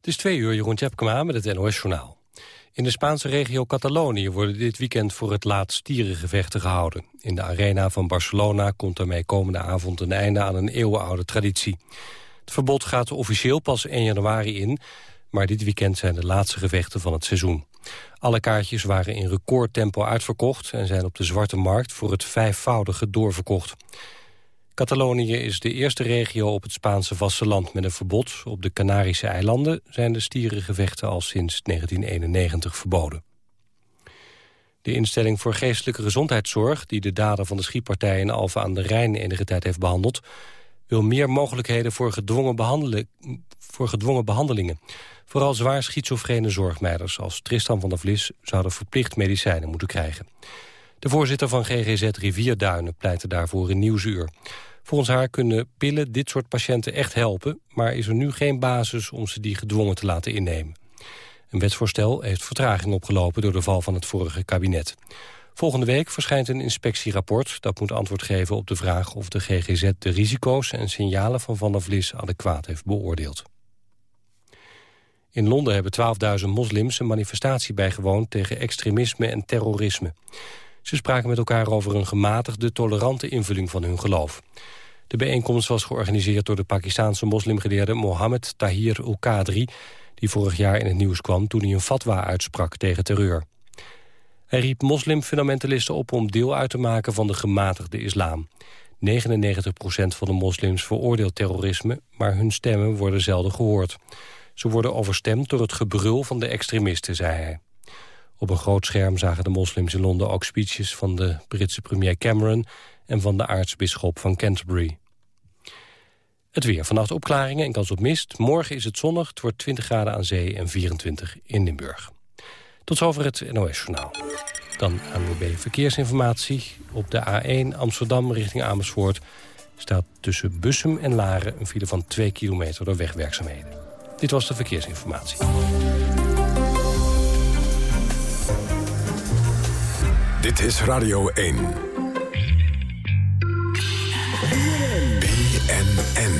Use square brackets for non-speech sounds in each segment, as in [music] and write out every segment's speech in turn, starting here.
Het is twee uur, Jeroen Tjepkema met het NOS-journaal. In de Spaanse regio Catalonië worden dit weekend voor het laatst stierengevechten gehouden. In de arena van Barcelona komt daarmee komende avond een einde aan een eeuwenoude traditie. Het verbod gaat officieel pas 1 januari in, maar dit weekend zijn de laatste gevechten van het seizoen. Alle kaartjes waren in recordtempo uitverkocht en zijn op de zwarte markt voor het vijfvoudige doorverkocht. Catalonië is de eerste regio op het Spaanse vasteland met een verbod. Op de Canarische eilanden zijn de stierengevechten al sinds 1991 verboden. De instelling voor geestelijke gezondheidszorg... die de dader van de schietpartij in Alphen aan de Rijn enige tijd heeft behandeld... wil meer mogelijkheden voor gedwongen, voor gedwongen behandelingen. Vooral zwaar schizofrene zorgmeiders als Tristan van der Vlis... zouden verplicht medicijnen moeten krijgen. De voorzitter van GGZ Rivierduinen pleitte daarvoor in Nieuwsuur. Volgens haar kunnen pillen dit soort patiënten echt helpen... maar is er nu geen basis om ze die gedwongen te laten innemen. Een wetsvoorstel heeft vertraging opgelopen door de val van het vorige kabinet. Volgende week verschijnt een inspectierapport... dat moet antwoord geven op de vraag of de GGZ de risico's en signalen van Van der Vlis adequaat heeft beoordeeld. In Londen hebben 12.000 moslims een manifestatie bijgewoond tegen extremisme en terrorisme. Ze spraken met elkaar over een gematigde, tolerante invulling van hun geloof. De bijeenkomst was georganiseerd door de Pakistaanse moslimgeleerde Mohammed Tahir Ul-Qadri... die vorig jaar in het nieuws kwam toen hij een fatwa uitsprak tegen terreur. Hij riep moslimfundamentalisten op om deel uit te maken van de gematigde islam. 99% van de moslims veroordeelt terrorisme, maar hun stemmen worden zelden gehoord. Ze worden overstemd door het gebrul van de extremisten, zei hij. Op een groot scherm zagen de moslims in Londen ook speeches van de Britse premier Cameron en van de aartsbisschop van Canterbury. Het weer. Vannacht opklaringen en kans op mist. Morgen is het zonnig. Het wordt 20 graden aan zee en 24 in Limburg. Tot zover het NOS-journaal. Dan ANWB Verkeersinformatie. Op de A1 Amsterdam richting Amersfoort... staat tussen Bussum en Laren een file van 2 kilometer door wegwerkzaamheden. Dit was de verkeersinformatie. Dit is Radio 1. BNN.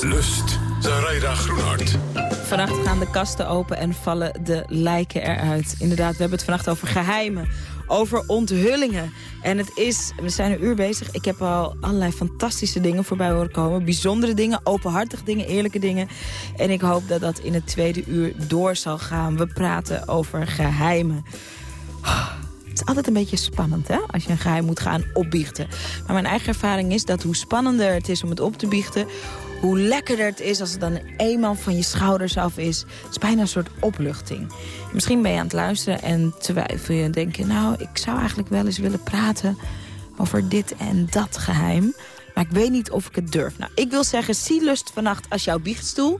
Lust. Zaraida Groenhart. Vannacht gaan de kasten open en vallen de lijken eruit. Inderdaad, we hebben het vannacht over geheimen, over onthullingen. En het is, we zijn een uur bezig. Ik heb al allerlei fantastische dingen voorbij horen komen. Bijzondere dingen, openhartige dingen, eerlijke dingen. En ik hoop dat dat in het tweede uur door zal gaan. We praten over geheimen. Het is altijd een beetje spannend, hè? Als je een geheim moet gaan opbiechten. Maar mijn eigen ervaring is dat hoe spannender het is om het op te biechten... hoe lekkerder het is als het dan eenmaal van je schouders af is. Het is bijna een soort opluchting. Misschien ben je aan het luisteren en twijfel je en denk je... nou, ik zou eigenlijk wel eens willen praten over dit en dat geheim... Maar ik weet niet of ik het durf. Nou, ik wil zeggen, zie lust vannacht als jouw biechtstoel.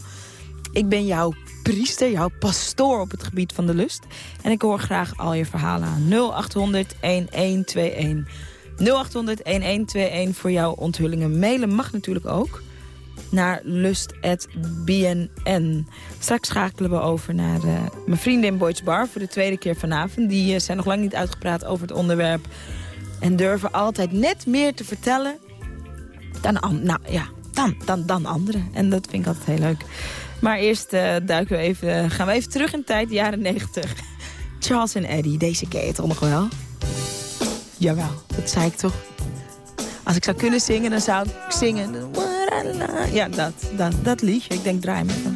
Ik ben jouw priester, jouw pastoor op het gebied van de lust. En ik hoor graag al je verhalen aan 0800 1121. 0800 1121 voor jouw onthullingen. Mailen mag natuurlijk ook naar lust.bnn. Straks schakelen we over naar uh, mijn vrienden in Boyd's Bar voor de tweede keer vanavond. Die uh, zijn nog lang niet uitgepraat over het onderwerp. En durven altijd net meer te vertellen dan, nou, ja, dan, dan, dan anderen. En dat vind ik altijd heel leuk. Maar eerst uh, duiken we even, gaan we even terug in tijd, jaren 90. Charles en Eddie, deze toch nog wel? Jawel, dat zei ik toch. Als ik zou kunnen zingen, dan zou ik zingen. Ja, dat, dat, dat liedje. Ik denk, draai me van.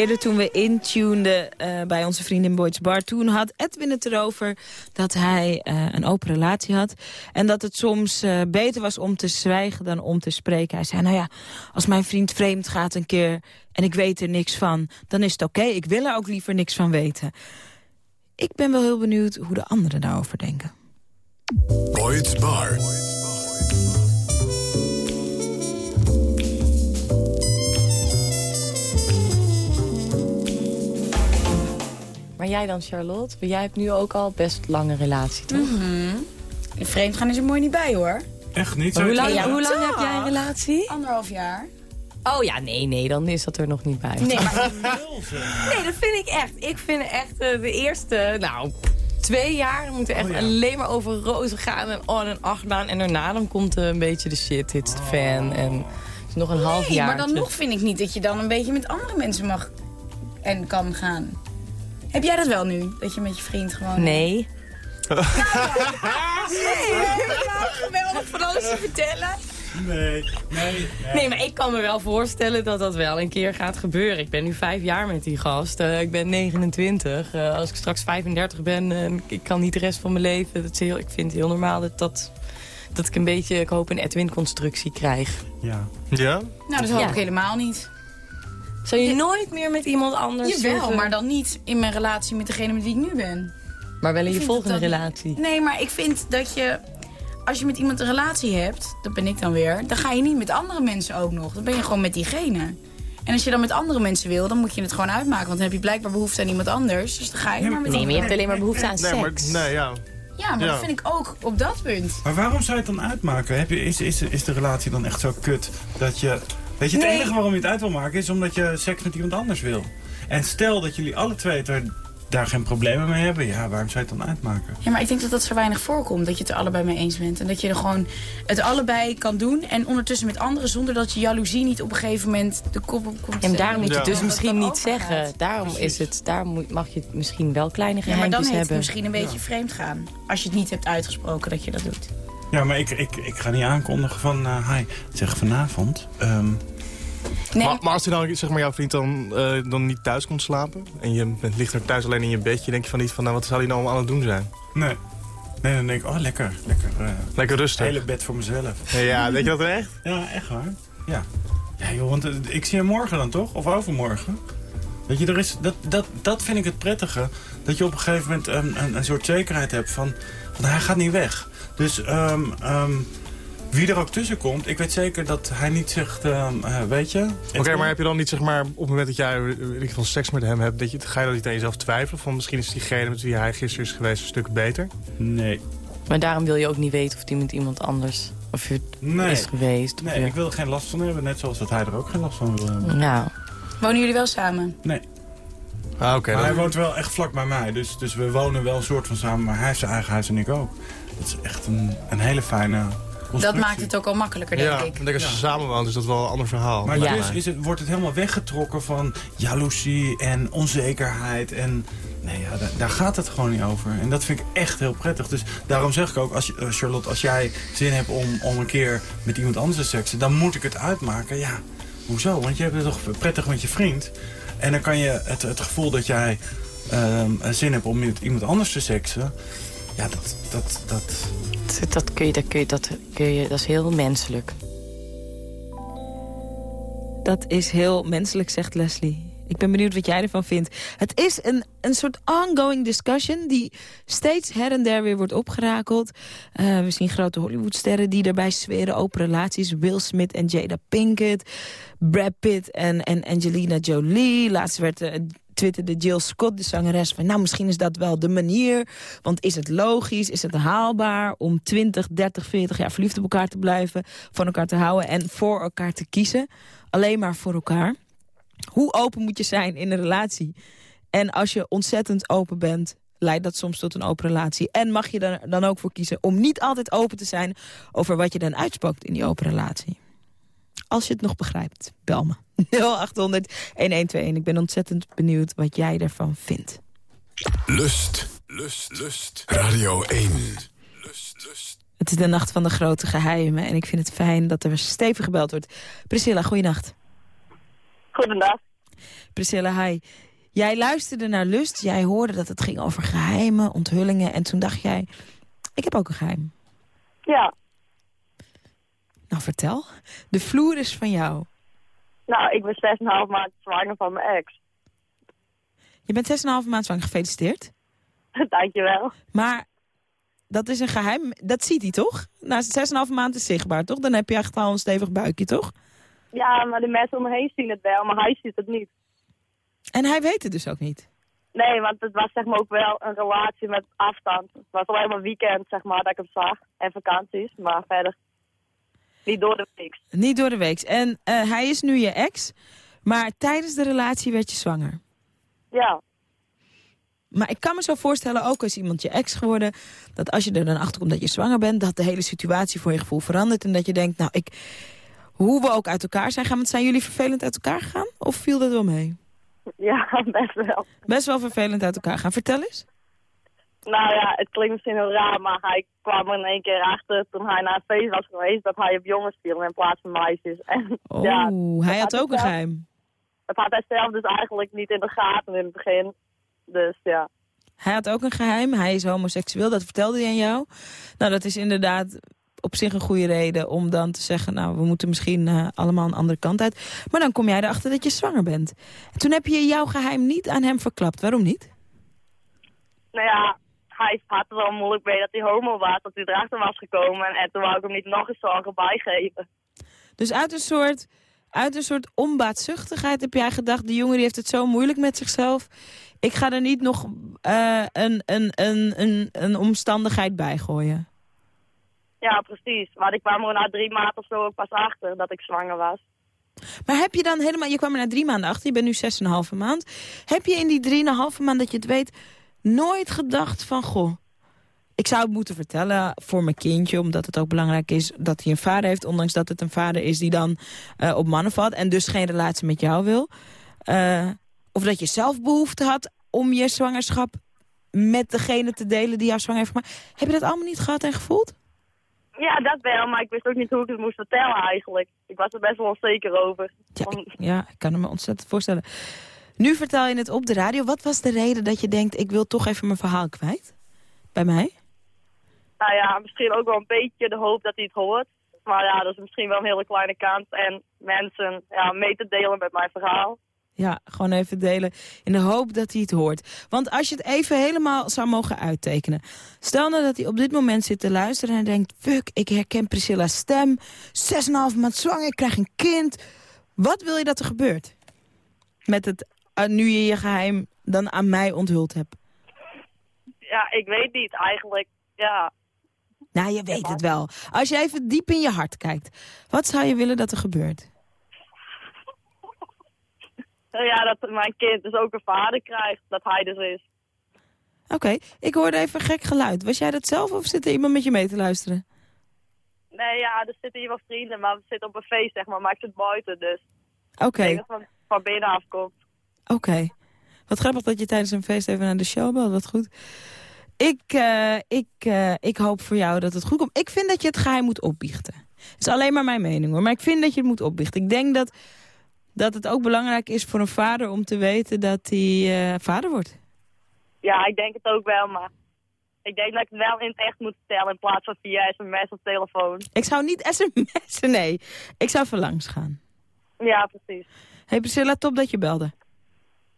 Eerder toen we intuneden eh, bij onze vriendin Boyd's Bar... toen had Edwin het erover dat hij eh, een open relatie had. En dat het soms eh, beter was om te zwijgen dan om te spreken. Hij zei, nou ja, als mijn vriend vreemd gaat een keer... en ik weet er niks van, dan is het oké. Ik wil er ook liever niks van weten. Ik ben wel heel benieuwd hoe de anderen daarover denken. Boyd's Bar. Maar jij dan, Charlotte? Want Jij hebt nu ook al best lange relatie, toch? Vreemd gaan is er mooi niet bij hoor. Echt niet? Hoe lang, Ja, hoe lang heb jij een relatie? Anderhalf jaar. Oh ja, nee, nee, dan is dat er nog niet bij. Nee, maar [laughs] Nee, dat vind ik echt. Ik vind echt eh, de eerste, nou, twee jaar moeten echt alleen maar over rozen gaan en on en achtbaan. En daarna dan komt eh, een beetje de shit, hits de fan en het is nog een half nee, jaar. maar dan nog vind ik niet dat je dan een beetje met andere mensen mag en kan gaan. Heb jij dat wel nu? Dat je met je vriend gewoon... Nee. Nee, heb je nou geweldig van alles te vertellen? Nee, nee. Nee, maar ik kan me wel voorstellen dat dat wel een keer gaat gebeuren. Ik ben nu vijf jaar met die gast. Eh, ik ben 29. Eh, als ik straks 35 ben en ik kan niet de rest van mijn leven... Dat is heel, ik vind het heel normaal dat, dat, dat ik een beetje, ik hoop, een Edwin-constructie krijg. Ja. Ja? Nou, dat hoop Ja. ik helemaal niet. Zou je nooit meer met iemand anders... Jawel, eh, maar dan niet in mijn relatie met degene met wie ik nu ben. Maar wel in je volgende relatie. Nee, maar ik vind dat je... Als je met iemand een relatie hebt, dat ben ik dan weer... dan ga je niet met andere mensen ook nog. Dan ben je gewoon met diegene. En als je dan met andere mensen wil, dan moet je het gewoon uitmaken. Want dan heb je blijkbaar behoefte aan iemand anders. Dus dan ga je maar met Nee, maar je iemand hebt alleen maar behoefte aan Nee, maar, seks. nee, ja. Ja, maar Ja. dat vind ik ook op dat punt. Maar waarom zou je het dan uitmaken? Heb je, is, is, is de relatie dan echt zo kut dat je... Weet je, het Nee. enige waarom je het uit wil maken is omdat je seks met iemand anders wil. En stel dat jullie alle twee er, daar geen problemen mee hebben, ja, waarom zou je het dan uitmaken? Ja, maar ik denk dat dat zo weinig voorkomt. Dat je het er allebei mee eens bent. En dat je er gewoon het allebei kan doen. En ondertussen met anderen zonder dat je jaloezie niet op een gegeven moment de kop op komt. Maar daarom moet je Ja. het dus misschien niet zeggen. Daarom, is het, daarom moet- mag je het misschien wel kleine Ja, maar geheimjes dan heet het hebben. misschien een beetje vreemd gaan. Als je het niet hebt uitgesproken dat je dat doet. Ja, maar ik, ik, ik ga niet aankondigen van, eh hi, zeg vanavond. ehm, Nee, Maar, maar als hij dan, zeg maar, jouw vriend dan, eh, dan niet thuis komt slapen... en je bent, ligt er thuis alleen in je bedje... denk je van niet van, nou, wat zal hij nou aan het doen zijn? nee. Nee, dan denk ik, oh lekker, lekker. eh, Lekker het rustig. hele bed voor mezelf. Ja, denk je dat echt? Ja, echt waar. Ja. Ja joh, want ik zie hem morgen dan toch? Of overmorgen? Weet je, er is, dat, dat, dat vind ik het prettige. Dat je op een gegeven moment een, een, een soort zekerheid hebt van, van hij gaat niet weg. Dus ehm, ehm, wie er ook tussen komt, ik weet zeker dat hij niet zegt, ehm, eh, weet je... Oké, maar heb je dan niet, zeg maar, op het moment dat jij eh, in ieder geval seks met hem hebt... Dat je, ga je dan niet aan jezelf twijfelen? Van misschien is diegene met wie hij gisteren is geweest een stuk beter? Nee. Maar daarom wil je ook niet weten of die met iemand anders of je Nee. is geweest. of Nee, je- ik wil er geen last van hebben. Net zoals dat hij er ook geen last van wil hebben. Nou, Wonen jullie wel samen? Nee. Ah, oké. Maar hij woont wel echt vlak bij mij. Dus, dus we wonen wel een soort van samen. Maar hij heeft zijn eigen huis en ik ook. Dat is echt een, een hele fijne constructie. Dat maakt het ook al makkelijker, denk ja, ik. ik denk als je samen woont is dat wel een ander verhaal. Maar Ja. dus is het, wordt het helemaal weggetrokken van jaloezie en onzekerheid. En nee, ja, daar, daar gaat het gewoon niet over. En dat vind ik echt heel prettig. Dus daarom zeg ik ook, als, je- eh, Charlotte, als jij zin hebt om, om een keer met iemand anders te seksen... dan moet ik het uitmaken. Ja, hoezo? Want je hebt het toch prettig met je vriend. En dan kan je het, het gevoel dat jij ehm, zin hebt om met iemand anders te seksen... Ja, dat, dat, dat, dat, dat, kun je, dat, kun je, dat, kun je, dat is heel menselijk. Dat is heel menselijk, zegt Leslie. Ik ben benieuwd wat jij ervan vindt. Het is een, een soort ongoing discussion die steeds her en der weer wordt opgerakeld. Eh, we zien grote Hollywoodsterren die daarbij zweren. Open relaties. Will Smith en Jada Pinkett. Brad Pitt en, en Angelina Jolie. Laatst werd uh, twitterde Jill Scott, de zangeres, van... nou, misschien is dat wel de manier. Want is het logisch, is het haalbaar om 20, 30, 40 jaar verliefd op elkaar te blijven... van elkaar te houden en voor elkaar te kiezen? Alleen maar voor elkaar. Hoe open moet je zijn in een relatie? En als je ontzettend open bent, leidt dat soms tot een open relatie. En mag je er dan ook voor kiezen om niet altijd open te zijn... over wat je dan uitspookt in die open relatie? Als je het nog begrijpt, bel me. [laughs] 0800-1121. Ik ben ontzettend benieuwd wat jij ervan vindt. Lust, lust, lust. Radio 1. Lust, lust. Het is de nacht van de grote geheimen. En ik vind het fijn dat er stevig gebeld wordt. Priscilla, goeienacht. Goedendag. Priscilla, hi. Jij luisterde naar Lust. Jij hoorde dat het ging over geheimen, onthullingen. En toen dacht jij, ik heb ook een geheim. Ja, Nou, vertel. De vloer is van jou. nou, ik ben 6,5 maand zwanger van mijn ex. Je bent 6,5 maand zwanger. Gefeliciteerd. [laughs] Dankjewel. Maar dat is een geheim. Dat ziet hij toch? Na 6,5 maand is zichtbaar, toch? Dan heb je echt al een stevig buikje, toch? Ja, maar de mensen om me heen zien het wel, maar hij ziet het niet. En hij weet het dus ook niet. Nee, want het was zeg maar ook wel een relatie met afstand. Het was alleen maar weekend, zeg maar, dat ik hem zag. En vakanties, maar verder niet door de week. Niet door de week. En eh, hij is nu je ex. Maar tijdens de relatie werd je zwanger. Ja, Maar ik kan me zo voorstellen, ook als iemand je ex geworden... dat als je er dan achter komt dat je zwanger bent... dat de hele situatie voor je gevoel verandert. En dat je denkt, nou, ik, hoe we ook uit elkaar zijn gaan... want zijn jullie vervelend uit elkaar gegaan? Of viel dat wel mee? ja, [laughs] best wel. Best wel vervelend uit elkaar gaan. Vertel eens. Nou ja, het klinkt misschien heel raar, maar hij kwam er in één keer achter toen hij naar een feest was geweest dat hij op jongens viel in plaats van meisjes. [laughs] En Oh, ja, hij had had ook een geheim. dat had hij zelf dus eigenlijk niet in de gaten in het begin. Dus ja. Hij had ook een geheim. Hij is homoseksueel. Dat vertelde hij aan jou. Nou, dat is inderdaad op zich een goede reden om dan te zeggen... nou, we moeten misschien eh, allemaal een andere kant uit. Maar dan kom jij erachter dat je zwanger bent. En toen heb je jouw geheim niet aan hem verklapt. Waarom niet? Nou ja, hij had er wel moeilijk mee dat hij homo was, dat hij erachter was gekomen. En, en toen wou ik hem niet nog eens zorgen bijgeven. Dus uit een soort, uit een soort onbaatzuchtigheid heb jij gedacht... die jongen die heeft het zo moeilijk met zichzelf. Ik ga er niet nog eh, een, een, een, een, een omstandigheid bij gooien. Ja, precies. Maar ik kwam er na drie maanden of zo ook pas achter dat ik zwanger was. Maar heb je dan helemaal... Je kwam er na drie maanden achter, je bent nu zes en een halve maand. Heb je in die drieënhalve maand dat je het weet... nooit gedacht van, goh... Ik zou het moeten vertellen voor mijn kindje, omdat het ook belangrijk is dat hij een vader heeft. Ondanks dat het een vader is die dan eh, op mannen valt en dus geen relatie met jou wil. Eh, of dat je zelf behoefte had om je zwangerschap met degene te delen die jou zwanger heeft gemaakt. Heb je dat allemaal niet gehad en gevoeld? Ja, dat wel, maar ik wist ook niet hoe ik het moest vertellen eigenlijk. Ik was er best wel onzeker over. Ja, ik, ja, ik kan het me ontzettend voorstellen. Nu vertel je het op de radio. Wat was de reden dat je denkt, ik wil toch even mijn verhaal kwijt? Bij mij? nou ja, misschien ook wel een beetje de hoop dat hij het hoort. Maar ja, dat is misschien wel een hele kleine kans. En mensen ja, mee te delen met mijn verhaal. Ja, gewoon even delen in de hoop dat hij het hoort. Want als je het even helemaal zou mogen uittekenen. Stel nou dat hij op dit moment zit te luisteren en denkt... fuck, ik herken Priscilla's stem. Zes en een half maand zwanger, ik krijg een kind. Wat wil je dat er gebeurt? Met het, nu je je geheim dan aan mij onthuld hebt. Ja, ik weet niet eigenlijk. Ja, Nou, je weet het wel. Als je even diep in je hart kijkt. Wat zou je willen dat er gebeurt? Nou ja, dat mijn kind dus ook een vader krijgt. Dat hij dus is. Oké, ik hoorde even gek geluid. Was jij dat zelf of zit er iemand met je mee te luisteren? Nee, ja, er zitten hier wel vrienden, maar we zitten op een feest, zeg maar. Maar ik zit buiten, dus Oké, het van, van binnen afkomt. Oké. Wat grappig dat je tijdens een feest even naar de show belt. Wat goed. Ik, eh, ik, eh, ik hoop voor jou dat het goed komt. Ik vind dat je het geheim moet opbiechten. Het is alleen maar mijn mening hoor. Maar ik vind dat je het moet opbiechten. Ik denk dat, dat het ook belangrijk is voor een vader om te weten dat hij eh, vader wordt. Ja, ik denk het ook wel, maar ik denk dat ik het wel in het echt moet vertellen in plaats van via sms of telefoon. Ik zou niet [laughs] sms'en, nee. Ik zou even langs gaan. Ja, precies. hey Priscilla, top dat je belde.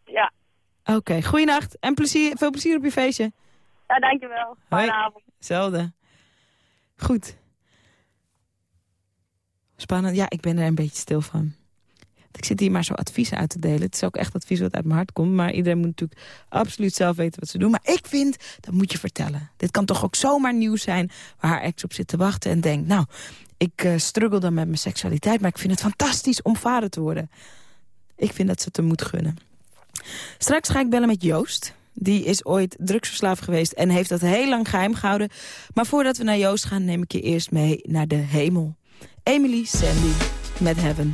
Ja, Oké, goeienacht en plezier, veel plezier op je feestje. ja dankjewel. Hoi. avond. Hetzelfde. Goed. Spannend. Ja, ik ben er een beetje stil van. Ik zit hier maar zo adviezen uit te delen. Het is ook echt advies wat uit mijn hart komt. Maar iedereen moet natuurlijk absoluut zelf weten wat ze doen. Maar ik vind, dat moet je vertellen. Dit kan toch ook zomaar nieuws zijn waar haar ex op zit te wachten. En denkt, nou, ik eh struggle dan met mijn seksualiteit. Maar ik vind het fantastisch om vader te worden. Ik vind dat ze het er moet gunnen. Straks ga ik bellen met Joost. Die is ooit drugsverslaafd geweest en heeft dat heel lang geheim gehouden. Maar voordat we naar Joost gaan, neem ik je eerst mee naar de hemel. Emily Sandy met Heaven.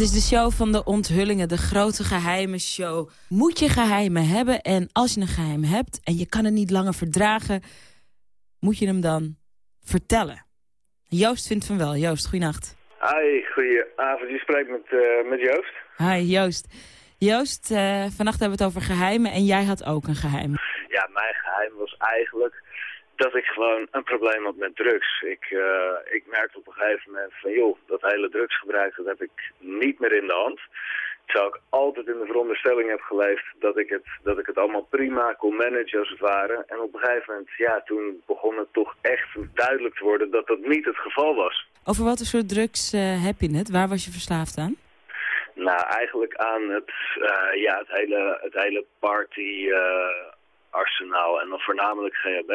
Het is de show van de onthullingen, de grote geheime show. Moet je geheimen hebben en als je een geheim hebt... en je kan het niet langer verdragen, moet je hem dan vertellen. Joost vindt van wel. Joost, goeienacht. Hi, goedenavond. Je spreekt met, eh, met Joost. Hi, Joost. Joost, eh, vannacht hebben we het over geheimen en jij had ook een geheim. Ja, mijn geheim was eigenlijk dat ik gewoon een probleem had met drugs. Ik, eh, ik merkte op een gegeven moment van, joh, dat hele drugsgebruik, dat heb ik niet meer in de hand. Terwijl ik altijd in de veronderstelling heb geleefd dat ik het, dat ik het allemaal prima kon managen als het ware. En op een gegeven moment, ja, toen begon het toch echt duidelijk te worden dat dat niet het geval was. Over wat voor soort drugs eh, heb je het? Waar was je verslaafd aan? Nou, eigenlijk aan het, eh, ja, het hele, het hele party arsenaal en dan voornamelijk GHB.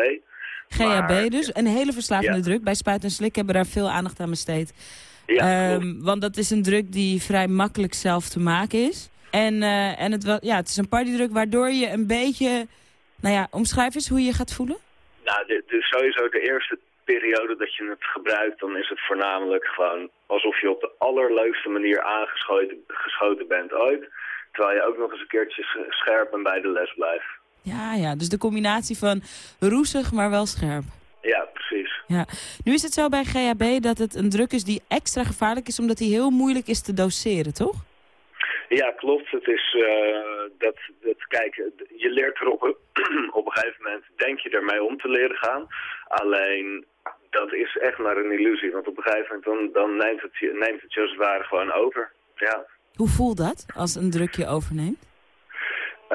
GHB Maar- dus, een hele verslavende Ja. druk. Bij Spuit en Slik hebben we daar veel aandacht aan besteed. Ja, Ehm, want dat is een druk die vrij makkelijk zelf te maken is. En, eh, en het, ja, het is een partydruk waardoor je een beetje... Nou ja, omschrijf eens hoe je je gaat voelen. Nou, de, de, sowieso de eerste periode dat je het gebruikt, dan is het voornamelijk gewoon alsof je op de allerleukste manier aangeschoten geschoten bent ooit. Terwijl je ook nog eens een keertje sch- scherp en bij de les blijft. Ja, ja, dus de combinatie van roesig, maar wel scherp. Ja, precies. Ja. Nu is het zo bij GHB dat het een druk is die extra gevaarlijk is... omdat die heel moeilijk is te doseren, toch? Ja, klopt. Het is eh, dat, dat, kijk, je leert er op, een- op een gegeven moment, denk je ermee om te leren gaan. Alleen, dat is echt maar een illusie. Want op een gegeven moment, dan, dan neemt, het, je- neemt het je als het ware gewoon over. Ja. Hoe voelt dat als een druk je overneemt?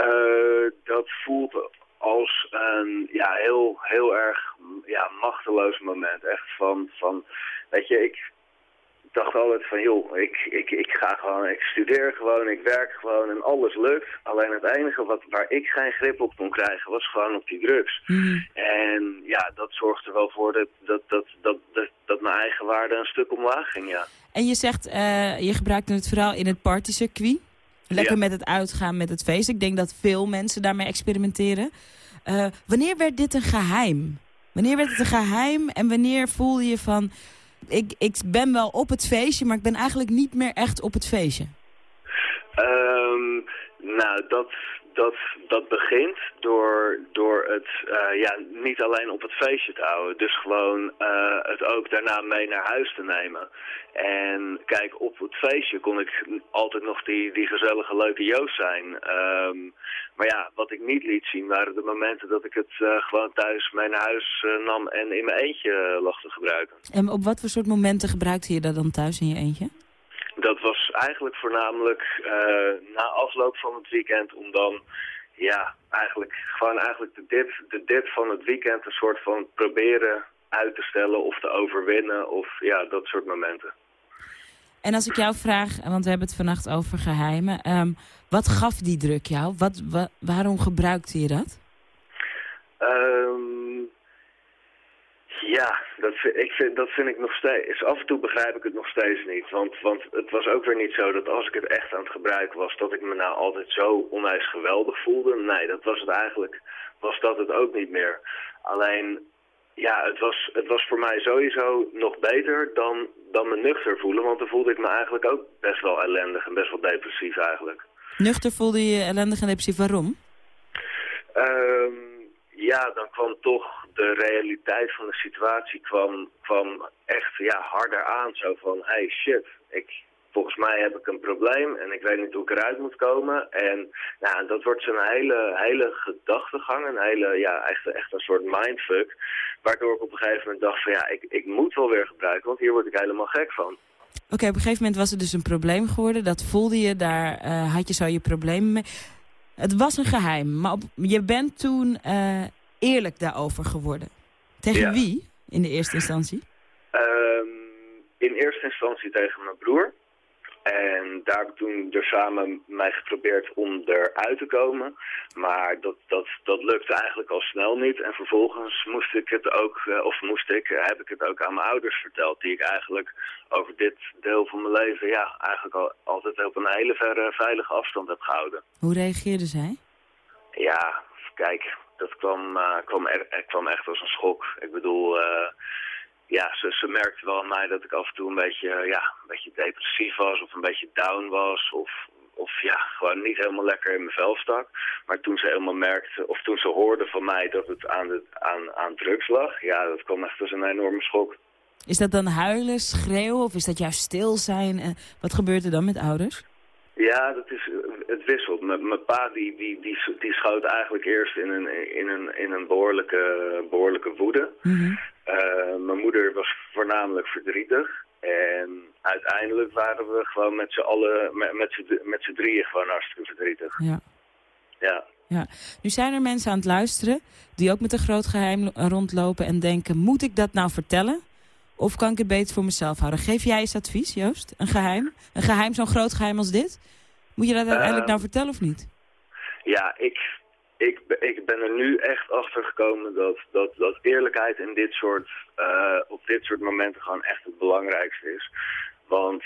Eh, dat voelt als een ja, heel, heel erg ja, machteloos moment. Echt van, van weet je, ik dacht altijd van joh, ik, ik, ik ga gewoon, ik studeer gewoon, ik werk gewoon en alles lukt. Alleen het enige wat, waar ik geen grip op kon krijgen was gewoon op die drugs. En ja, dat zorgt er wel voor dat, dat, dat, dat, dat, dat mijn eigen waarde een stuk omlaag ging, ja. En je zegt, eh, je gebruikte het vooral in het partycircuit. Lekker Ja. met het uitgaan, met het feest. Ik denk dat veel mensen daarmee experimenteren. Eh, wanneer werd dit een geheim? Wanneer werd het een geheim en wanneer voelde je van... Ik, ik ben wel op het feestje, maar ik ben eigenlijk niet meer echt op het feestje. Ehm, nou, dat, dat, dat begint door, door het eh, ja, niet alleen op het feestje te houden. Dus gewoon eh, het ook daarna mee naar huis te nemen. En kijk, op het feestje kon ik altijd nog die, die gezellige, leuke Joost zijn. Ehm, maar ja, wat ik niet liet zien waren de momenten dat ik het eh, gewoon thuis mee naar huis nam en in mijn eentje lag te gebruiken. En op wat voor soort momenten gebruikte je dat dan thuis in je eentje? Dat was eigenlijk voornamelijk eh, na afloop van het weekend om dan, ja, eigenlijk gewoon eigenlijk de dip, de dip van het weekend een soort van proberen uit te stellen of te overwinnen of ja, dat soort momenten. En als ik jou vraag, want we hebben het vannacht over geheimen. ehm, wat gaf die druk jou? Wat, wa- waarom gebruikte je dat? Ehm, ja, dat, vind- ik vind, dat vind ik nog steeds. Af en toe begrijp ik het nog steeds niet. Want, want het was ook weer niet zo dat als ik het echt aan het gebruiken was, dat ik me nou altijd zo onwijs geweldig voelde. Nee, dat was het eigenlijk. Was dat het ook niet meer. Alleen, ja, het was, het was voor mij sowieso nog beter dan, dan me nuchter voelen. Want dan voelde ik me eigenlijk ook best wel ellendig en best wel depressief eigenlijk. Nuchter voelde je je ellendig en depressief. Waarom? Ehm, ja, dan kwam toch de realiteit van de situatie kwam, kwam echt ja, harder aan. Zo van, hey shit, ik, volgens mij heb ik een probleem en ik weet niet hoe ik eruit moet komen. En nou, dat wordt zo'n hele, hele gedachtegang, een hele, ja, echt, echt een soort mindfuck. Waardoor ik op een gegeven moment dacht van, ja, ik, ik moet wel weer gebruiken, want hier word ik helemaal gek van. Oké, op een gegeven moment was het dus een probleem geworden. Dat voelde je, daar eh, had je zo je problemen mee. Het was een geheim, maar je bent toen eh, eerlijk daarover geworden. Tegen Ja. wie in de eerste instantie? Ehm, in eerste instantie tegen mijn broer. En daar heb ik toen er samen mee geprobeerd om eruit te komen. Maar dat, dat, dat lukte eigenlijk al snel niet. En vervolgens moest ik het ook, eh, of moest ik, eh, heb ik het ook aan mijn ouders verteld. Die ik eigenlijk over dit deel van mijn leven, ja, eigenlijk al, altijd op een hele verre veilige afstand heb gehouden. Hoe reageerde zij? Ja, kijk, dat kwam, eh, kwam, er, kwam echt als een schok. Ik bedoel, eh, ja, ze, ze merkte wel aan mij dat ik af en toe een beetje, ja, een beetje depressief was of een beetje down was. Of, of ja, gewoon niet helemaal lekker in mijn vel stak. Maar toen ze helemaal merkte, of toen ze hoorde van mij dat het aan, de, aan, aan drugs lag, ja, dat kwam echt als een enorme schok. Is dat dan huilen, schreeuwen of is dat juist stil zijn? Wat gebeurt er dan met ouders? Ja, dat is, het wisselt. Mijn pa die, die, die, die schoot eigenlijk eerst in een, in een, in een behoorlijke, behoorlijke woede. Eh, mijn moeder was voornamelijk verdrietig. En uiteindelijk waren we gewoon met z'n allen, met, met z'n- drieën gewoon hartstikke verdrietig. Ja. Ja. Ja. Nu zijn er mensen aan het luisteren die ook met een groot geheim lo- rondlopen en denken... moet ik dat nou vertellen? Of kan ik het beter voor mezelf houden? Geef jij eens advies, Joost? Een geheim? Een geheim, zo'n groot geheim als dit? Moet je dat uiteindelijk Ehm. nou vertellen of niet? Ja, ik, ik, ik ben er nu echt achter gekomen dat, dat, dat eerlijkheid in dit soort, eh, op dit soort momenten gewoon echt het belangrijkste is. Want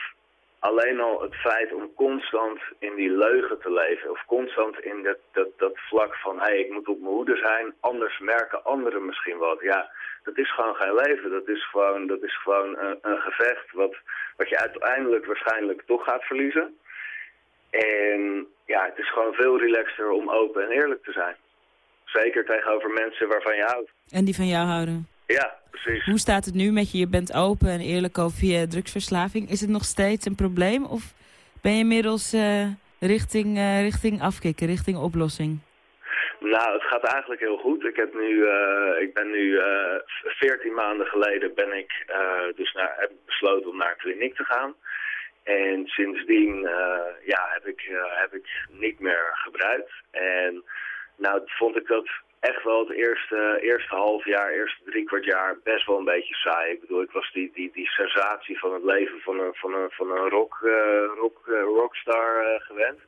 alleen al het feit om constant in die leugen te leven, of constant in dat, dat, dat vlak van, hé, hey, ik moet op mijn hoede zijn, anders merken anderen misschien wat. Ja, dat is gewoon geen leven. Dat is gewoon, dat is gewoon een, een gevecht wat, wat je uiteindelijk waarschijnlijk toch gaat verliezen. En ja, het is gewoon veel relaxter om open en eerlijk te zijn. Zeker tegenover mensen waarvan je houdt. En die van jou houden? Ja, precies. Hoe staat het nu met je? Je bent open en eerlijk over je drugsverslaving. Is het nog steeds een probleem? Of ben je inmiddels eh, richting, eh, richting afkicken, richting oplossing? Nou, het gaat eigenlijk heel goed. Ik, heb nu, eh, ik ben nu eh 14 maanden geleden ben ik eh, dus naar, heb besloten om naar een kliniek te gaan. En sindsdien ja, heb, ik, heb ik niet meer gebruikt. En nou vond ik dat echt wel het eerste, eerste half jaar, eerste drie kwart jaar best wel een beetje saai. Ik bedoel, ik was die, die, die sensatie van het leven van een, van een, van een rock, rock, rockstar gewend.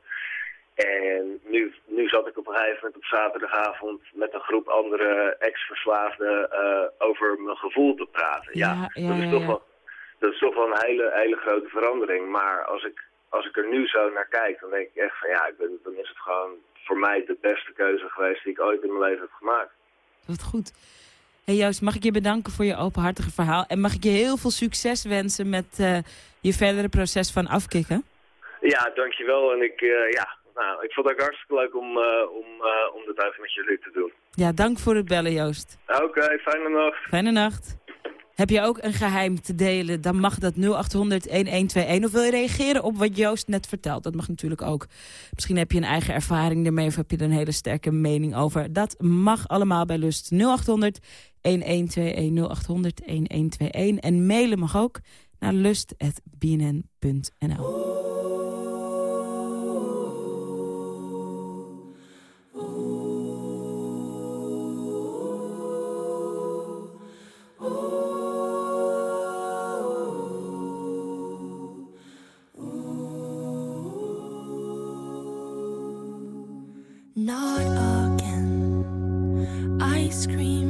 En nu, nu zat ik op een gegeven moment op zaterdagavond met een groep andere ex-verslaafden eh, over mijn gevoel te praten. Ja, Ja, ja, dat, is ja, toch. Wel, dat is toch wel een hele, hele grote verandering. Maar als ik, als ik er nu zo naar kijk, dan denk ik echt van ja, ik ben, dan is het gewoon voor mij de beste keuze geweest die ik ooit in mijn leven heb gemaakt. Dat is goed. Hey Joost, mag ik je bedanken voor je openhartige verhaal. En mag ik je heel veel succes wensen met eh, je verdere proces van afkicken? Ja, dankjewel. En ik, eh, ja, nou, ik vond het ook hartstikke leuk om, eh, om, eh, om dit even met jullie te doen. Ja, dank voor het bellen, Joost. Oké, fijne nacht. Fijne nacht. Heb je ook een geheim te delen, dan mag dat 0800-1121. Of wil je reageren op wat Joost net vertelt? Dat mag natuurlijk ook. Misschien heb je een eigen ervaring ermee of heb je er een hele sterke mening over. Dat mag allemaal bij Lust. 0800 1121 0800 1121. En mailen mag ook naar lust.bnn.nl. not again. Ice cream.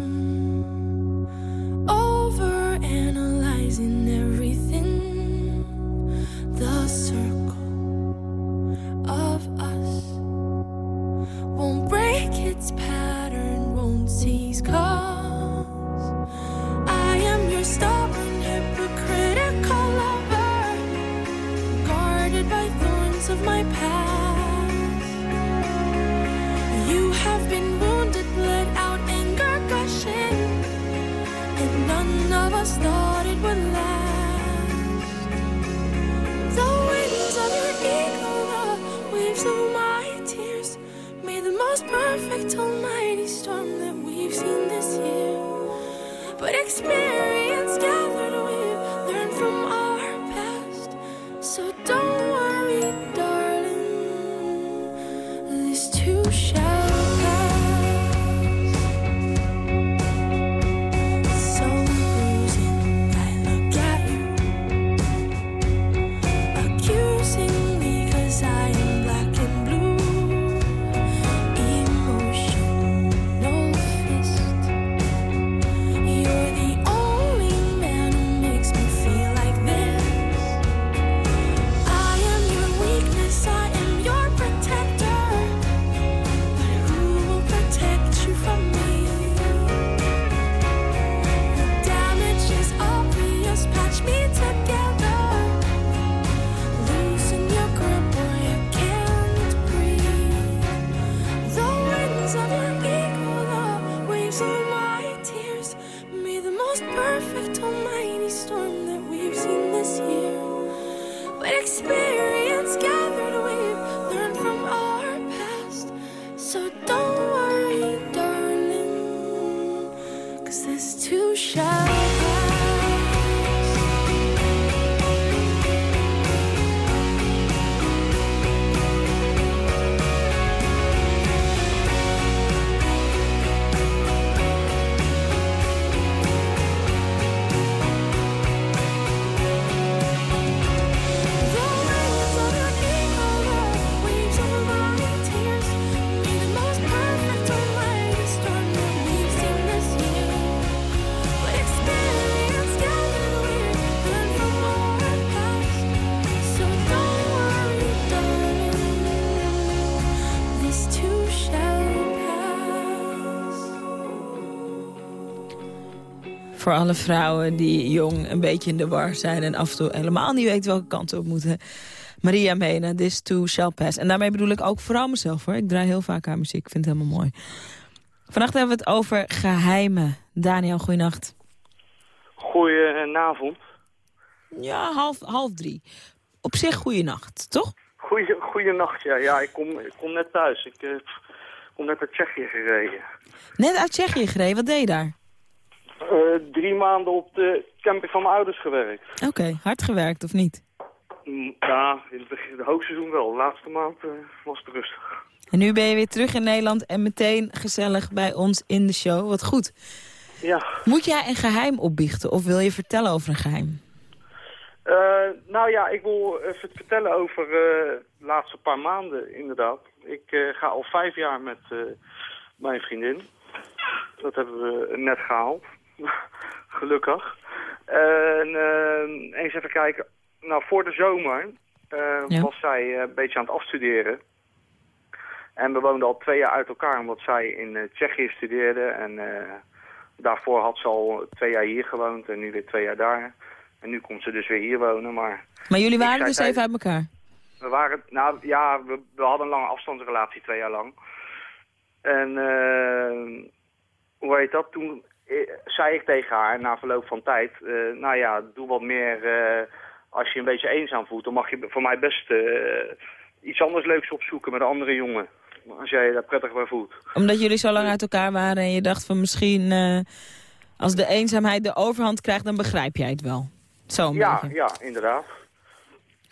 Voor alle vrouwen die jong een beetje in de war zijn... en af en toe helemaal niet weten welke kant op moeten. Maria Mena, This Too Shall Pass. En daarmee bedoel ik ook vooral mezelf, hoor. Ik draai heel vaak haar muziek, ik vind het helemaal mooi. Vannacht hebben we het over geheimen. Daniel, goeienacht. Goedenavond. Ja, half, half drie. Op zich goeienacht, toch? Goeie, goeienacht, ja. Ja, ik kom, ik kom net thuis. Ik eh, kom net uit Tsjechië gereden. Net uit Tsjechië gereden, wat deed je daar? Eh, drie maanden op de camping van mijn ouders gewerkt. Oké, hard gewerkt of niet? Mm, Ja, in het hoogseizoen wel. De laatste maand eh, was het rustig. En nu ben je weer terug in Nederland en meteen gezellig bij ons in de show. Wat goed. Ja. Moet jij een geheim opbiechten of wil je vertellen over een geheim? Eh, nou ja, ik wil even vertellen over de laatste paar maanden, inderdaad. Ik ga al vijf jaar met mijn vriendin. Dat hebben we net gehaald. [laughs] Gelukkig. En eh, eens even kijken. Nou, voor de zomer eh, Ja. was zij eh, een beetje aan het afstuderen. En we woonden al twee jaar uit elkaar, omdat zij in Tsjechië studeerde. En daarvoor had ze al twee jaar hier gewoond en nu weer twee jaar daar. En nu komt ze dus weer hier wonen, maar... Maar jullie waren dus even uit elkaar. We waren, nou ja, we, we hadden een lange afstandsrelatie, twee jaar lang. En hoe heet dat? Toen zei ik tegen haar na verloop van tijd, eh, nou ja, doe wat meer eh, als je een beetje eenzaam voelt. Dan mag je voor mij best eh, iets anders leuks opzoeken met een andere jongen. Als jij je daar prettig bij voelt. Omdat jullie zo lang uit elkaar waren en je dacht van misschien... eh, als de eenzaamheid de overhand krijgt, dan begrijp jij het wel. Zo Ja, beetje. ja, inderdaad.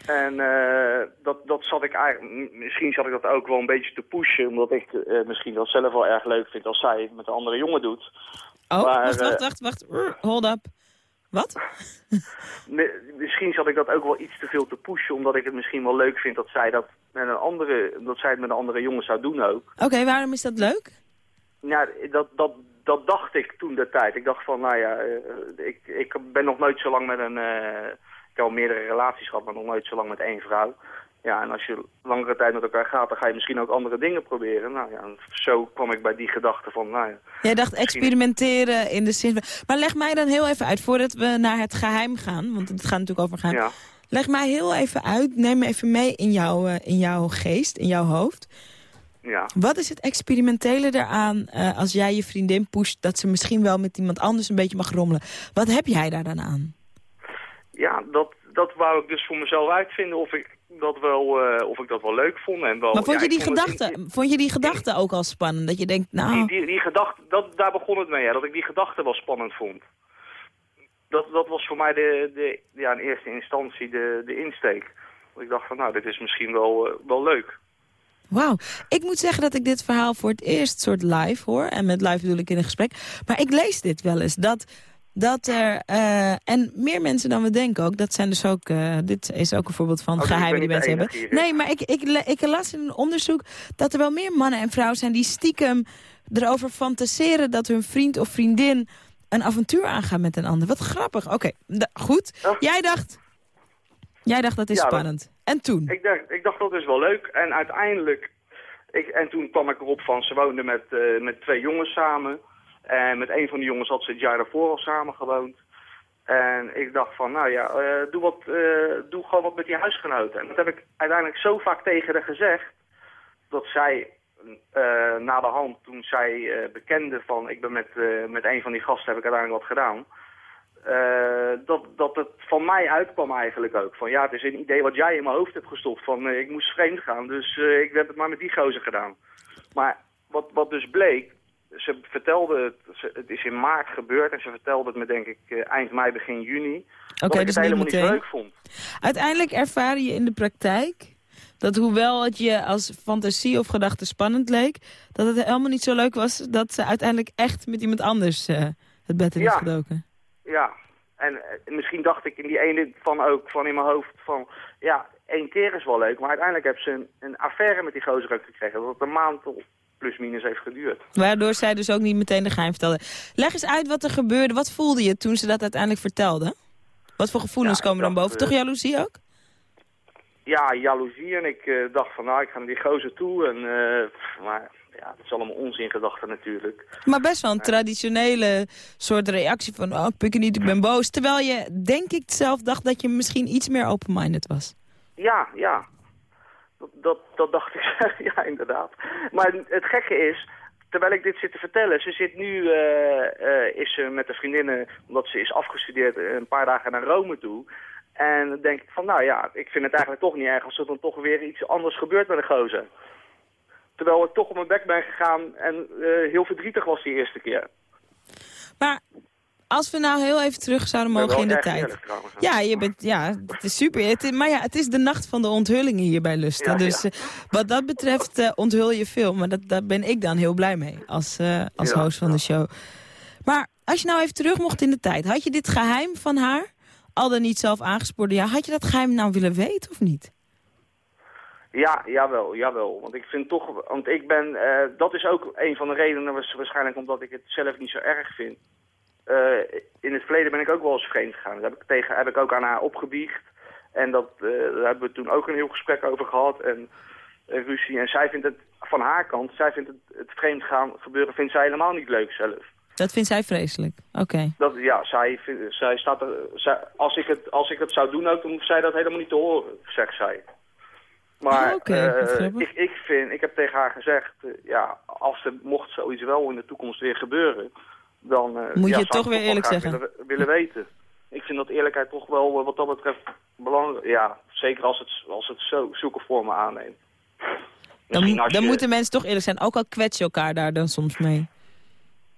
En eh, dat, dat zat ik eigenlijk, misschien zat ik dat ook wel een beetje te pushen, omdat ik eh, misschien dat zelf wel erg leuk vind als zij het met een andere jongen doet. Oh, Maar, wacht, eh, wacht, wacht, wacht. Hold up. Wat? [laughs] Mi- Misschien zat ik dat ook wel iets te veel te pushen, omdat ik het misschien wel leuk vind dat zij dat met een andere, dat zij het met een andere jongen zou doen ook. Oké, waarom is dat leuk? Ja, dat, dat, dat dacht ik toen de tijd. Ik dacht van, nou ja, eh, ik, ik ben nog nooit zo lang met een... eh, ik heb al meerdere relaties gehad, maar nog nooit zo lang met één vrouw. Ja, en als je langere tijd met elkaar gaat, dan ga je misschien ook andere dingen proberen. Nou ja, zo kwam ik bij die gedachte van, nou ja... Jij dacht experimenteren in de zin van... Maar leg mij dan heel even uit, voordat we naar het geheim gaan... want het gaat natuurlijk over geheim. Ja. Leg mij heel even uit, neem me even mee in jouw, eh, in jouw geest, in jouw hoofd. Ja. Wat is het experimentele daaraan eh, als jij je vriendin pusht... dat ze misschien wel met iemand anders een beetje mag rommelen? Wat heb jij daar dan aan? Ja, dat, dat wou ik dus voor mezelf uitvinden of ik dat wel, eh, of ik dat wel leuk vond. En wel, maar vond ja, je die vond het- gedachte, vond je die gedachte ook al spannend? Dat je denkt, nou... Die, die, die gedachte, dat, daar begon het mee, ja, dat ik die gedachte wel spannend vond. Dat, dat was voor mij de, de, ja, in eerste instantie de, de insteek. Dat ik dacht van, nou, dit is misschien wel, eh, wel leuk. Wauw. Ik moet zeggen dat ik dit verhaal voor het eerst soort live hoor. En met live bedoel ik in een gesprek. Maar ik lees dit wel eens. Dat, dat er, eh, en meer mensen dan we denken ook. Dat zijn dus ook, eh, dit is ook een voorbeeld van Oh, dus geheimen die mensen hebben. Nee, maar ik, ik, ik las in een onderzoek dat er wel meer mannen en vrouwen zijn... die stiekem erover fantaseren dat hun vriend of vriendin een avontuur aangaat met een ander. Wat grappig. Oké, goed. Jij dacht, jij dacht dat is Ja, dat- spannend. En toen? Ik dacht, ik dacht dat is wel leuk. En uiteindelijk, ik, en toen kwam ik erop van, ze woonde met, eh, met twee jongens samen. En met een van die jongens had ze het jaar daarvoor al samen gewoond. En ik dacht van, nou ja, eh, doe, wat, eh, doe gewoon wat met die huisgenoten. En dat heb ik uiteindelijk zo vaak tegen haar gezegd, dat zij eh, na de hand, toen zij bekende van, ik ben met, met een van die gasten, heb ik uiteindelijk wat gedaan. Dat, dat het van mij uitkwam eigenlijk ook. Van ja, het is een idee wat jij in mijn hoofd hebt gestopt. Van ik moest vreemd gaan, dus ik heb het maar met die gozer gedaan. Maar wat, wat dus bleek, ze vertelde het, ze- het is in maart gebeurd en ze vertelde het me denk ik eh, eind mei, begin juni. dat ik dus het helemaal niet leuk vond. Uiteindelijk ervaar je in de praktijk dat hoewel het je als fantasie of gedachte spannend leek... dat het helemaal niet zo leuk was dat ze uiteindelijk echt met iemand anders eh, het bed in is Ja. gedoken. Ja, en eh, misschien dacht ik in die ene van ook van in mijn hoofd van... ja, één keer is wel leuk, maar uiteindelijk heb ze een, een affaire met die gozer ook gekregen. Dat het een maand of plus minus heeft geduurd. Waardoor zij dus ook niet meteen de geheim vertelde. Leg eens uit wat er gebeurde. Wat voelde je toen ze dat uiteindelijk vertelde? Wat voor gevoelens Ja, komen dan boven? Toch eh, jaloezie ook? Ja, jaloezie en ik eh, dacht van nou, ik ga naar die gozer toe en... eh, maar Ja, dat is allemaal onzingedachten natuurlijk. Maar best wel een traditionele soort reactie van... oh, ik pik het niet, ik ben boos. Terwijl je, denk ik, zelf dacht dat je misschien iets meer open-minded was. Ja, ja. Dat, dat, dacht ik, [laughs] ja, inderdaad. Maar het gekke is, terwijl ik dit zit te vertellen... ze zit nu, eh, eh, is ze met de vriendinnen, omdat ze is afgestudeerd... eh, een paar dagen naar Rome toe... En dan denk ik van, nou ja, ik vind het eigenlijk toch niet erg als er dan toch weer iets anders gebeurt met een gozer. Terwijl ik toch op mijn bek ben gegaan en heel verdrietig was die eerste keer. Maar als we nou heel even terug zouden mogen in de tijd. eerlijk. Ja, je bent, ja, het is super. Het, is- maar ja, het is de nacht van de onthullingen hier bij Lusten. Ja, dus ja. eh, wat dat betreft eh, onthul je veel. Maar dat, daar ben ik dan heel blij mee als, eh, als Ja, host van de show. Maar als je nou even terug mocht in de tijd. Had je dit geheim van haar, al dan niet zelf aangespoord jou... had je dat geheim nou willen weten of niet? Ja, jawel, jawel. Want ik vind toch, want ik ben, dat is ook een van de redenen waarschijnlijk omdat ik het zelf niet zo erg vind. Eh, in het verleden ben ik ook wel eens vreemd gegaan. Daar heb ik, tegen, heb ik ook aan haar opgebiecht. En dat, eh, daar hebben we toen ook een heel gesprek over gehad. En ruzie. En zij vindt het, van haar kant, zij vindt het, het vreemd gaan gebeuren, vindt zij helemaal niet leuk zelf. Dat vindt zij vreselijk. Oké. Dat, ja, zij, vindt- zij staat er, zij, als, ik het, als ik het zou doen ook, dan hoeft zij dat helemaal niet te horen, zegt zij. Maar oké, eh, ik, ik, vind, ik heb tegen haar gezegd, ja, als er mocht zoiets wel in de toekomst weer gebeuren, dan eh, Moet je het toch weer eerlijk zeggen. Willen, willen weten. Ik vind dat eerlijkheid toch wel eh, wat dat betreft belangrijk. Ja, zeker als het, als het zo, aanneemt. Misschien Dan, dan je- moeten mensen toch eerlijk zijn. Ook al kwets je elkaar daar dan soms mee.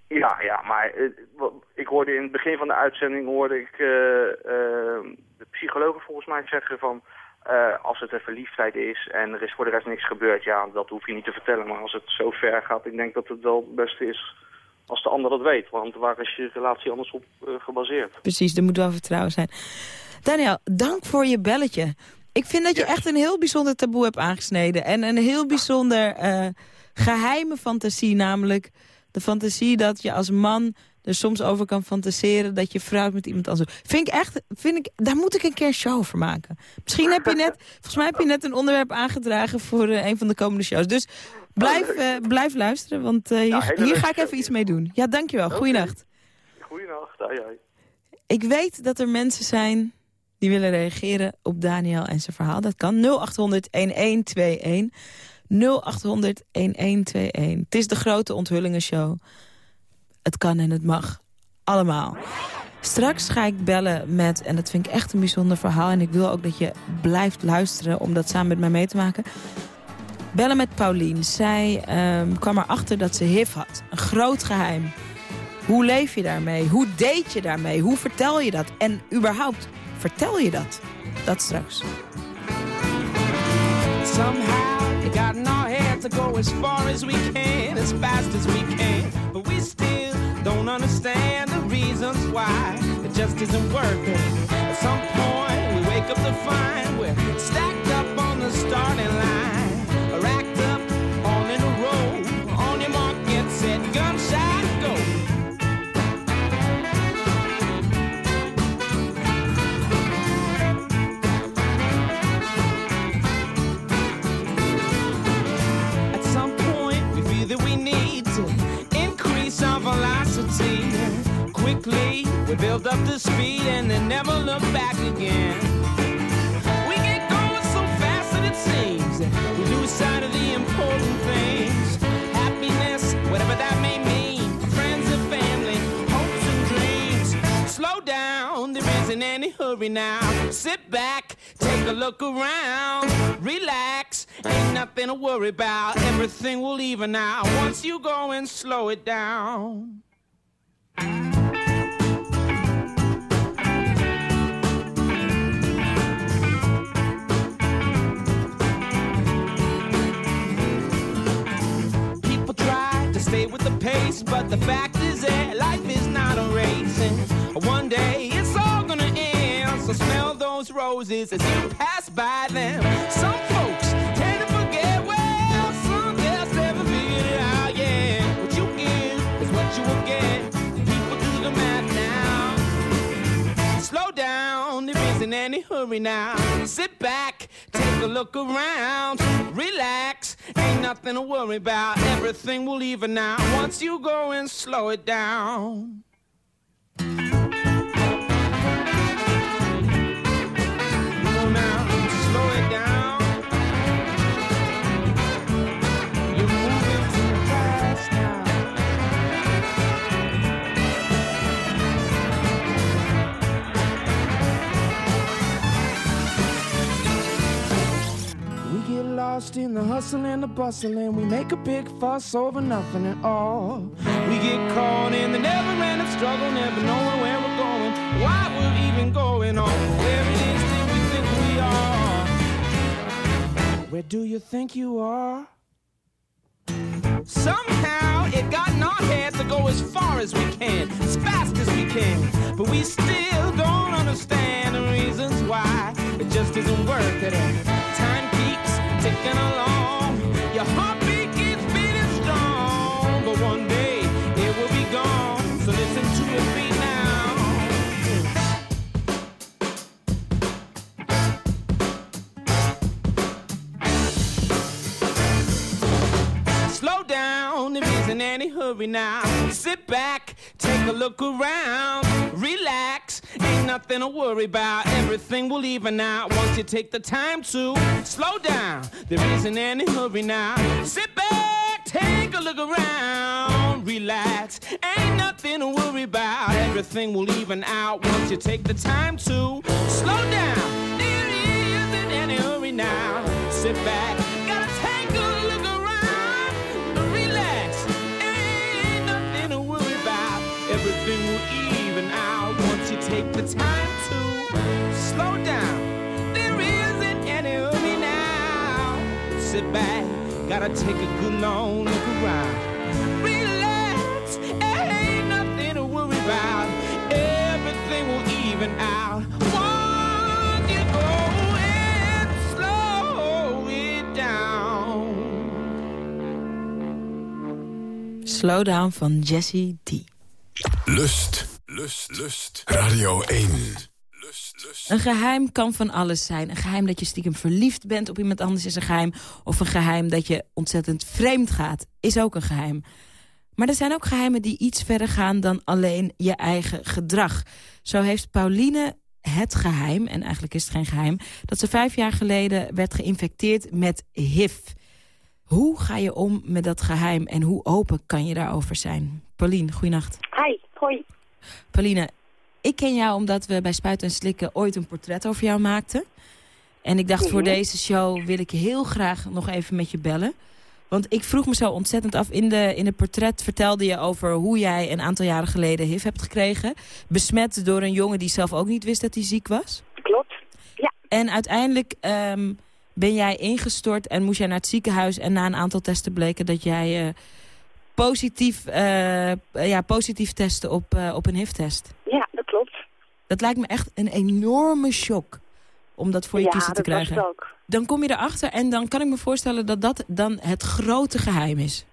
Ja, ja, maar eh, ik hoorde in het begin van de uitzending hoorde ik eh, eh, de psychologen volgens mij zeggen van als het een verliefdheid is en er is voor de rest niks gebeurd, ja, dat hoef je niet te vertellen. Maar als het zo ver gaat, ik denk dat het wel het beste is als de ander dat weet. Want waar is je relatie anders op eh, gebaseerd? Precies, er moet wel vertrouwen zijn. Daniel, dank voor je belletje. Ik vind dat je echt een heel bijzonder taboe hebt aangesneden. En een heel bijzonder eh, geheime fantasie. Namelijk de fantasie dat je als man er soms over kan fantaseren... dat je vrouw met iemand anders... Vind ik echt, vind ik, daar moet ik een keer een show over maken. Misschien heb je net, volgens mij heb je net een onderwerp aangedragen... voor eh, een van de komende shows. Dus blijf, eh, blijf luisteren, want eh, hier, ga ik even iets mee doen. Ja, dankjewel. Goeienacht. Goeienacht, hoi. Ik weet dat er mensen zijn die willen reageren op Daniel en zijn verhaal. Dat kan 0800 1121. 0800 1121. Het is de grote onthullingenshow. Het kan en het mag. Allemaal. Straks ga ik bellen met, en dat vind ik echt een bijzonder verhaal... en ik wil ook dat je blijft luisteren om dat samen met mij mee te maken... Bellen met Paulien. Zij ehm, kwam erachter dat ze HIV had. Een groot geheim. Hoe leef je daarmee? Hoe date je daarmee? Hoe vertel je dat? En überhaupt, vertel je dat? Dat straks. To go as far as we can, as fast as we can. But we still don't understand the reasons why it just isn't working. At some point we wake up to find we're stacked up on the starting line, racked up all in a row. On your mark, get set, gunshot, Quickly, we build up the speed and then never look back again. We get going so fast that it seems we lose sight of the important things. Happiness, whatever that may mean, friends and family, hopes and dreams. Slow down, there isn't any hurry now. Sit back, take a look around, relax, ain't nothing to worry about. Everything will even out once you go and slow it down. Stay with the pace, but the fact is that life is not a race. And one day it's all gonna end. So smell those roses as you pass by them. Some folks tend to forget well, some just never figure it out. Yeah, what you give is what you will get. People do the math now. Slow down, there isn't any hurry now. Sit back, take a look around, relax, Ain't nothing to worry about. Everything will even out once you go and slow it down. Lost in the hustle and the bustle and we make a big fuss over nothing at all. We get caught in the never-ending struggle, never knowing where we're going, why we're even going on, where it is that we think we are. Where do you think you are? Somehow it got in our heads to go as far as we can, as fast as we can. But we still don't understand the reasons why it just isn't worth it. Ticking along. Your heartbeat keeps beating strong. But one day it will be gone. So listen to it beat now. Slow down, there isn't any hurry now. Sit back, take a look around, relax. Ain't nothing to worry about. Everything will even out once you take the time to slow down. There isn't any hurry now. Sit back, take a look around, relax. Ain't nothing to worry about. Everything will even out once you take the time to slow down. There isn't any hurry now. Sit back, take the time to slow down. There isn't any hurry now. Sit back, gotta take a good long look around. Relax, ain't nothing to worry about. Everything will even out. Once you go and slow it down. Slow Down van Jesse D. Lust, lust, lust. Radio 1. Een geheim kan van alles zijn. Een geheim dat je stiekem verliefd bent op iemand anders is een geheim. Of een geheim dat je ontzettend vreemd gaat, is ook een geheim. Maar er zijn ook geheimen die iets verder gaan dan alleen je eigen gedrag. Zo heeft Pauline het geheim, en eigenlijk is het geen geheim... dat ze vijf jaar geleden werd geïnfecteerd met HIV. Hoe ga je om met dat geheim en hoe open kan je daarover zijn? Pauline, goeienacht. Hi, hoi. Pauline, ik ken jou omdat we bij Spuiten en Slikken ooit een portret over jou maakten. En ik dacht, voor Mhm. deze show wil ik heel graag nog even met je bellen. Want ik vroeg me zo ontzettend af, in, de, in het portret vertelde je over hoe jij een aantal jaren geleden HIV hebt gekregen. Besmet door een jongen die zelf ook niet wist dat hij ziek was. Klopt, ja. En uiteindelijk ehm, ben jij ingestort en moest jij naar het ziekenhuis. En na een aantal testen bleken dat jij eh, positief, eh, ja, positief testte op, eh, op een HIV-test. Ja, dat klopt. Dat lijkt me echt een enorme shock om dat voor je ja, kiezen te dat krijgen. het ook. Dan kom je erachter en dan kan ik me voorstellen dat dat dan het grote geheim is.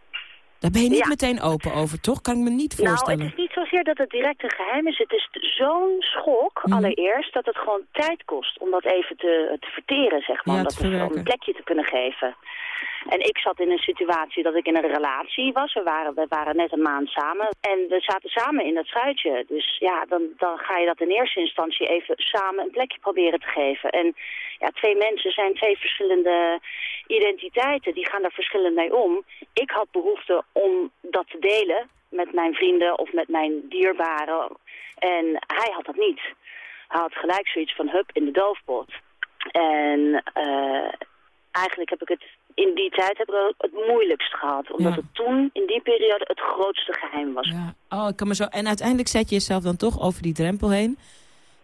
Daar ben je niet Ja. meteen open over, toch? Kan ik me niet voorstellen. Nou, het is niet zozeer dat het direct een geheim is. Het is zo'n schok, Mhm. allereerst, dat het gewoon tijd kost om dat even te, te verteren, zeg maar. Ja, om dat even- om een plekje te kunnen geven. En ik zat in een situatie dat ik in een relatie was. We waren, we waren net een maand samen. En we zaten samen in dat schuitje. Dus ja, dan, dan ga je dat in eerste instantie even samen een plekje proberen te geven. En ja, twee mensen zijn twee verschillende identiteiten. Die gaan daar verschillend mee om. Ik had behoefte om dat te delen met mijn vrienden of met mijn dierbaren. En hij had dat niet. Hij had gelijk zoiets van hup in de doofpot. En eh, eigenlijk heb ik het in die tijd heb ik het moeilijkst gehad. Omdat Ja. het toen, in die periode, het grootste geheim was. Oh, ik kan me zo... En uiteindelijk zet je jezelf dan toch over die drempel heen.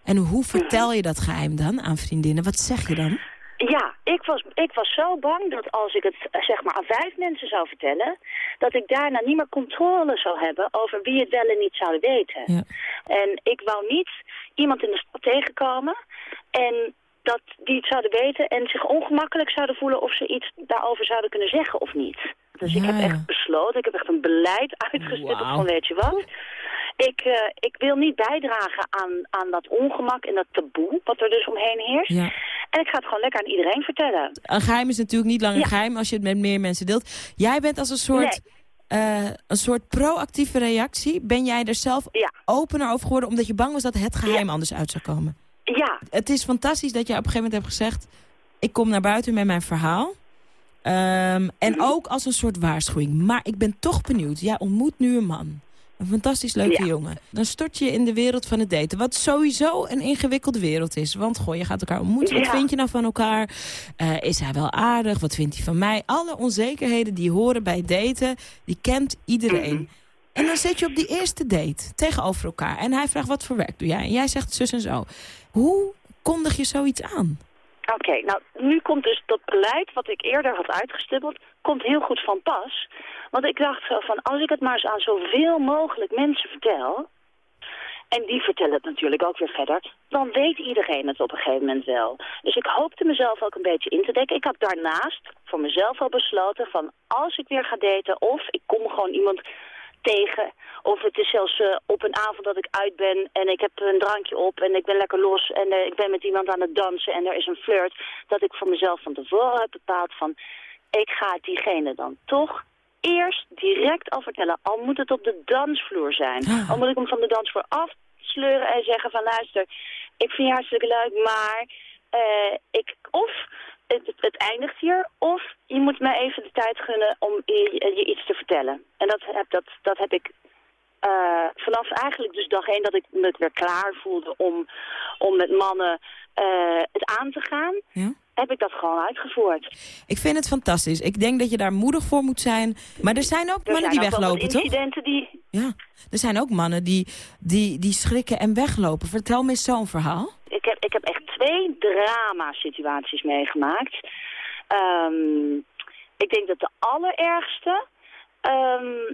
En hoe vertel je dat geheim dan aan vriendinnen? Wat zeg je dan? Ja, ik was, ik was zo bang dat als ik het zeg maar aan vijf mensen zou vertellen... dat ik daarna niet meer controle zou hebben over wie het wel en niet zouden weten. Ja. En ik wou niet iemand in de stad tegenkomen en dat die het zouden weten... en zich ongemakkelijk zouden voelen of ze iets daarover zouden kunnen zeggen of niet. Dus ik heb echt besloten, ik heb echt een beleid uitgestippeld Wauw. van weet je wat... Ik, eh, ik wil niet bijdragen aan, aan dat ongemak en dat taboe wat er dus omheen heerst. Ja. En ik ga het gewoon lekker aan iedereen vertellen. Een geheim is natuurlijk niet langer Ja. geheim als je het met meer mensen deelt. Jij bent als een soort, eh, een soort proactieve reactie. Ben jij er zelf opener over geworden omdat je bang was dat het geheim anders uit zou komen? Ja. Het is fantastisch dat jij op een gegeven moment hebt gezegd... ik kom naar buiten met mijn verhaal. Ehm, en Mhm. ook als een soort waarschuwing. Maar ik ben toch benieuwd. Jij ontmoet nu een man. Een fantastisch leuke Ja. jongen. Dan stort je je in de wereld van het daten. Wat sowieso een ingewikkelde wereld is. Want goh, je gaat elkaar ontmoeten. Wat vind je nou van elkaar? Eh, is hij wel aardig? Wat vindt hij van mij? Alle onzekerheden die horen bij daten, die kent iedereen. Mhm. En dan zit je op die eerste date tegenover elkaar. En hij vraagt wat voor werk doe jij? En jij zegt zus en zo. Hoe kondig je zoiets aan? Oké, nou nu komt dus dat beleid wat ik eerder had uitgestippeld, komt heel goed van pas. Want ik dacht zo van, als ik het maar eens aan zoveel mogelijk mensen vertel, en die vertellen het natuurlijk ook weer verder, dan weet iedereen het op een gegeven moment wel. Dus ik hoopte mezelf ook een beetje in te dekken. Ik had daarnaast voor mezelf al besloten van, als ik weer ga daten, of ik kom gewoon iemand tegen. Of het is zelfs eh, op een avond dat ik uit ben en ik heb een drankje op en ik ben lekker los en eh, ik ben met iemand aan het dansen en er is een flirt. Dat ik voor mezelf van tevoren heb bepaald van, ik ga diegene dan toch eerst direct al vertellen. Al moet het op de dansvloer zijn. Al moet ik hem van de dansvloer afsleuren en zeggen van luister, ik vind je hartstikke leuk, maar eh, ik, of het, het eindigt hier, of je moet mij even de tijd gunnen om je, je iets te vertellen. En dat heb, dat, dat heb ik eh, vanaf eigenlijk dus dag één dat ik me weer klaar voelde om, om met mannen eh, het aan te gaan, Ja? heb ik dat gewoon uitgevoerd. Ik vind het fantastisch. Ik denk dat je daar moedig voor moet zijn. Maar er zijn ook Er mannen zijn die ook weglopen, toch? incidenten die... Ja, er zijn ook mannen die, die, die schrikken en weglopen. Vertel me eens zo'n verhaal. Ik heb, ik heb echt twee drama-situaties meegemaakt. Ehm, ik denk dat de allerergste ehm,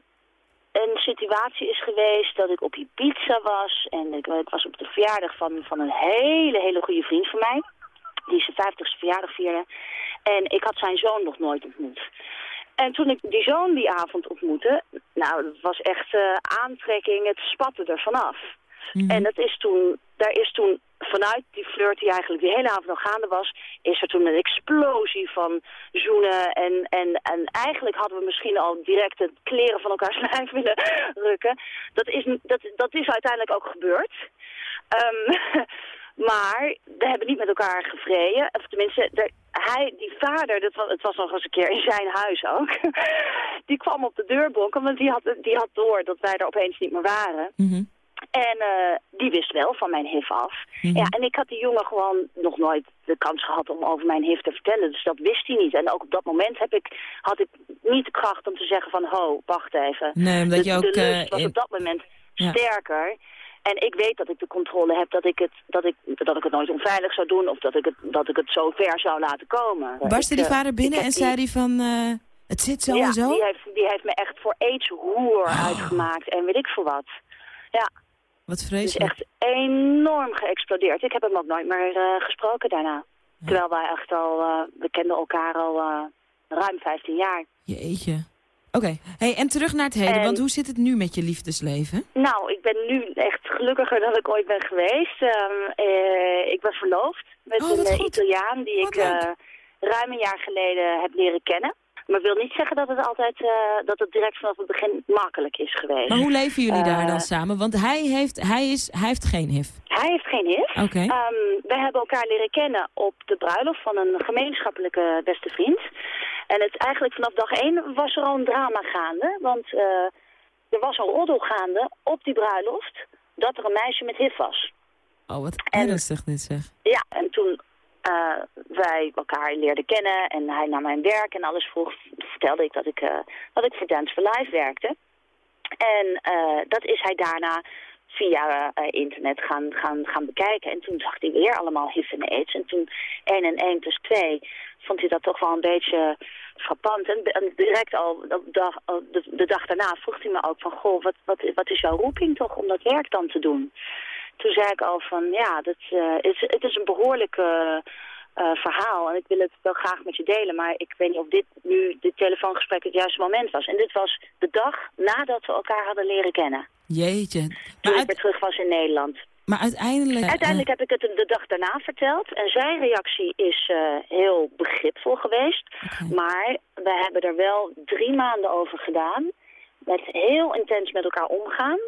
een situatie is geweest dat ik op Ibiza was. En ik, was op de verjaardag van, van een hele, hele goede vriend van mij. Die zijn 50ste verjaardag vierde. En ik had zijn zoon nog nooit ontmoet. En toen ik die zoon die avond ontmoette, nou, dat was echt eh, aantrekking, het spatte er vanaf. En dat is toen, daar is toen vanuit die flirt die eigenlijk die hele avond nog gaande was, is er toen een explosie van zoenen. En, en, en eigenlijk hadden we misschien al direct de kleren van elkaars [laughs] lijf willen rukken. Dat is, dat, dat is uiteindelijk ook gebeurd. Ehm, [laughs] maar we hebben niet met elkaar gevreden. Of tenminste, de, hij, die vader, dat was, het was nog eens een keer in zijn huis ook. [laughs] die kwam op de deur bonken, want die had, die had door dat wij er opeens niet meer waren. En eh, die wist wel van mijn HIV af. Ja, en ik had die jongen gewoon nog nooit de kans gehad om over mijn HIV te vertellen. Dus dat wist hij niet. En ook op dat moment heb ik, had ik niet de kracht om te zeggen van... ho, wacht even. Nee, omdat de, je ook, de lust eh, was op dat moment Ja. sterker. En ik weet dat ik de controle heb dat ik het, dat ik, dat ik het nooit onveilig zou doen... of dat ik het, dat ik het zo ver zou laten komen. Barstte Ik, die eh, vader binnen en die- zei hij van... eh, het zit zo ja, en zo? Die heeft, die heeft me echt voor aids hoer Oh. uitgemaakt en weet ik veel wat. Ja, Wat het is vreselijk. echt enorm geëxplodeerd. Ik heb hem ook nooit meer eh, gesproken daarna. Terwijl wij echt al, eh, we kenden elkaar al eh, ruim 15 jaar. Jeetje. Oké, hey, en terug naar het heden, En- want hoe zit het nu met je liefdesleven? Nou, ik ben nu echt gelukkiger dan ik ooit ben geweest. Ehm, eh, ik ben verloofd met Oh, een goed. Italiaan die ik ruim een jaar geleden heb leren kennen. Maar wil niet zeggen dat het altijd, eh, dat het direct vanaf het begin makkelijk is geweest. Maar hoe leven jullie daar Eh, dan samen? Want hij heeft, hij is, hij heeft geen HIV. Hij heeft geen HIV. Oké. Ehm, we hebben elkaar leren kennen op de bruiloft van een gemeenschappelijke beste vriend. En het eigenlijk vanaf dag één was er al een drama gaande. Want eh, er was al roddel gaande op die bruiloft dat er een meisje met HIV was. Oh, wat ernstig dit zeg. Ja, en toen eh, wij elkaar leerden kennen en hij naar mijn werk en alles vroeg, vertelde ik dat ik, eh, dat ik voor Dance for Life werkte. En eh, dat is hij daarna via internet gaan, gaan, gaan bekijken. En toen zag hij weer allemaal HIV en AIDS. En toen 1 en 1 plus 2 vond hij dat toch wel een beetje frappant. En, direct al de dag, de dag daarna vroeg hij me ook van... Goh, wat, wat, wat is jouw roeping toch om dat werk dan te doen? Toen zei ik al van, ja, dat, eh, het, het is een behoorlijke eh, verhaal. En ik wil het wel graag met je delen. Maar ik weet niet of dit nu, dit telefoongesprek het juiste moment was. En dit was de dag nadat we elkaar hadden leren kennen. Jeetje. Toen ik weer terug was in Nederland. Maar uiteindelijk... eh, Uiteindelijk heb ik het de dag daarna verteld. En zijn reactie is eh, heel begripvol geweest. Maar we hebben er wel drie maanden over gedaan. Met heel intens met elkaar omgaan.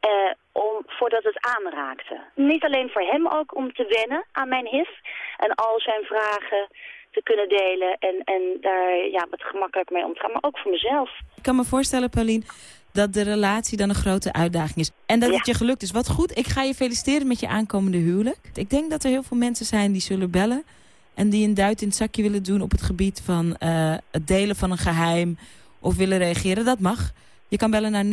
eh, om, voordat het aanraakte. Niet alleen voor hem ook om te wennen aan mijn HIV. En al zijn vragen te kunnen delen. En, en daar ja, wat gemakkelijk mee om te gaan. Maar ook voor mezelf. Ik kan me voorstellen, Paulien, dat de relatie dan een grote uitdaging is. En dat het je gelukt is. Wat goed, ik ga je feliciteren met je aankomende huwelijk. Ik denk dat er heel veel mensen zijn die zullen bellen... en die een duit in het zakje willen doen op het gebied van eh, het delen van een geheim... of willen reageren. Dat mag. Je kan bellen naar 0800-1121,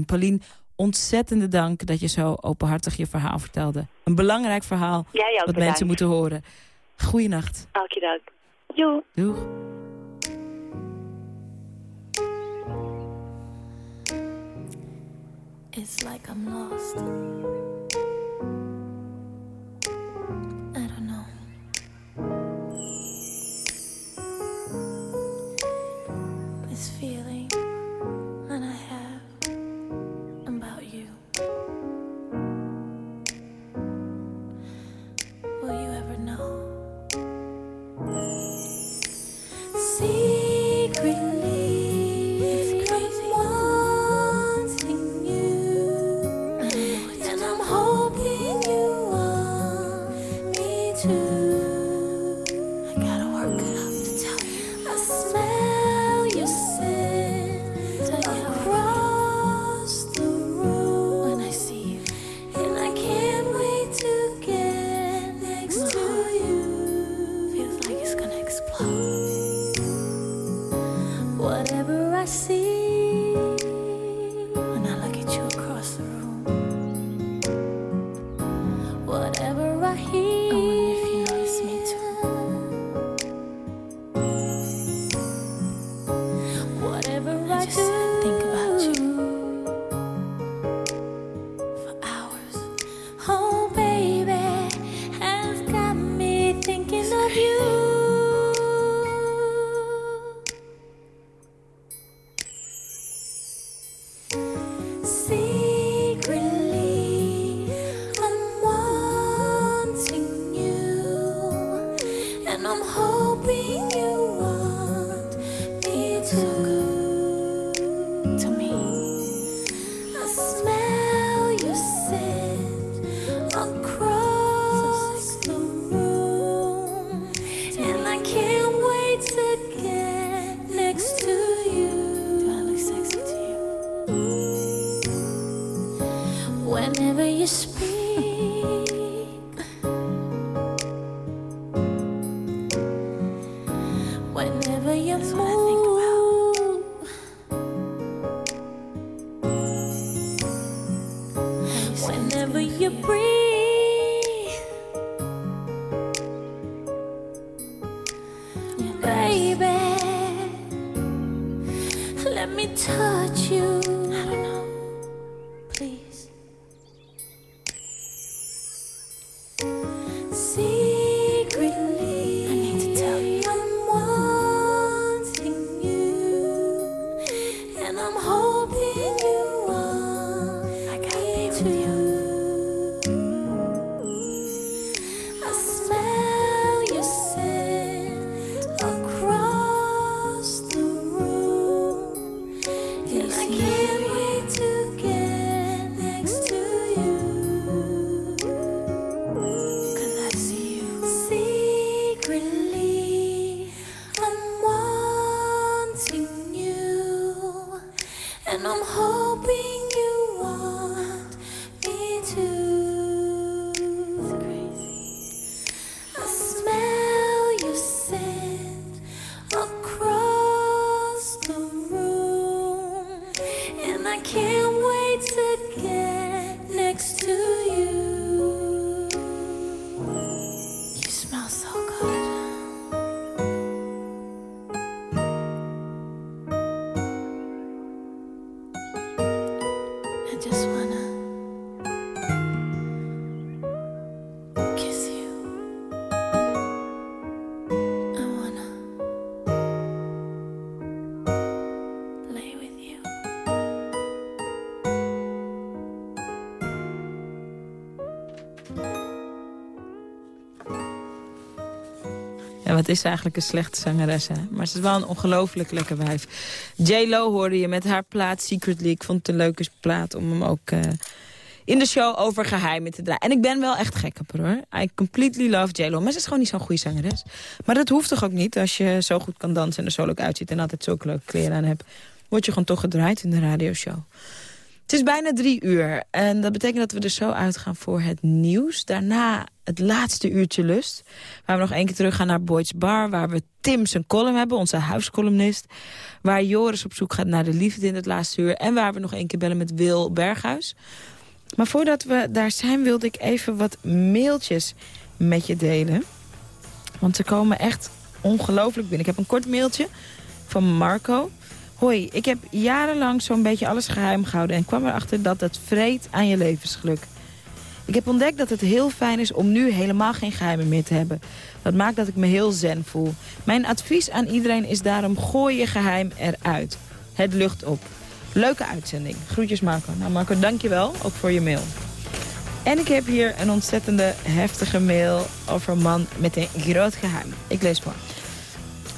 0800-1121. Paulien, ontzettende dank dat je zo openhartig je verhaal vertelde. Een belangrijk verhaal bedankt. mensen moeten horen. Goeienacht. Okidook. Joe. Doeg. It's like I'm lost. Whenever you speak, Wat is eigenlijk een slechte zangeres, hè? Maar ze is wel een ongelooflijk lekker wijf. J-Lo hoorde je met haar plaat Secret League. Ik vond het een leuke plaat om hem ook... eh, in de show over geheimen te draaien. En ik ben wel echt gek op haar, hoor. I completely love J-Lo. Maar ze is gewoon niet zo'n goede zangeres. Maar dat hoeft toch ook niet als je zo goed kan dansen... en er zo leuk uitziet en altijd zulke leuke kleren aan hebt. Word je gewoon toch gedraaid in de radioshow. Het is bijna drie uur. En dat betekent dat we er zo uitgaan voor het nieuws. Daarna het laatste uurtje lust. Waar we nog één keer terug gaan naar Boyd's Bar. Waar we Tim zijn column hebben, onze huiscolumnist. Waar Joris op zoek gaat naar de liefde in het laatste uur. En waar we nog één keer bellen met Wil Berghuis. Maar voordat we daar zijn wilde ik even wat mailtjes met je delen. Want ze komen echt ongelooflijk binnen. Ik heb een kort mailtje van Marco. Hoi, ik heb jarenlang zo'n beetje alles geheim gehouden... en kwam erachter dat het vreet aan je levensgeluk. Ik heb ontdekt dat het heel fijn is om nu helemaal geen geheimen meer te hebben. Dat maakt dat ik me heel zen voel. Mijn advies aan iedereen is daarom gooi je geheim eruit. Het lucht op. Leuke uitzending. Groetjes Marco. Nou Marco, dankjewel, ook voor je mail. En ik heb hier een ontzettende heftige mail over een man met een groot geheim. Ik lees voor.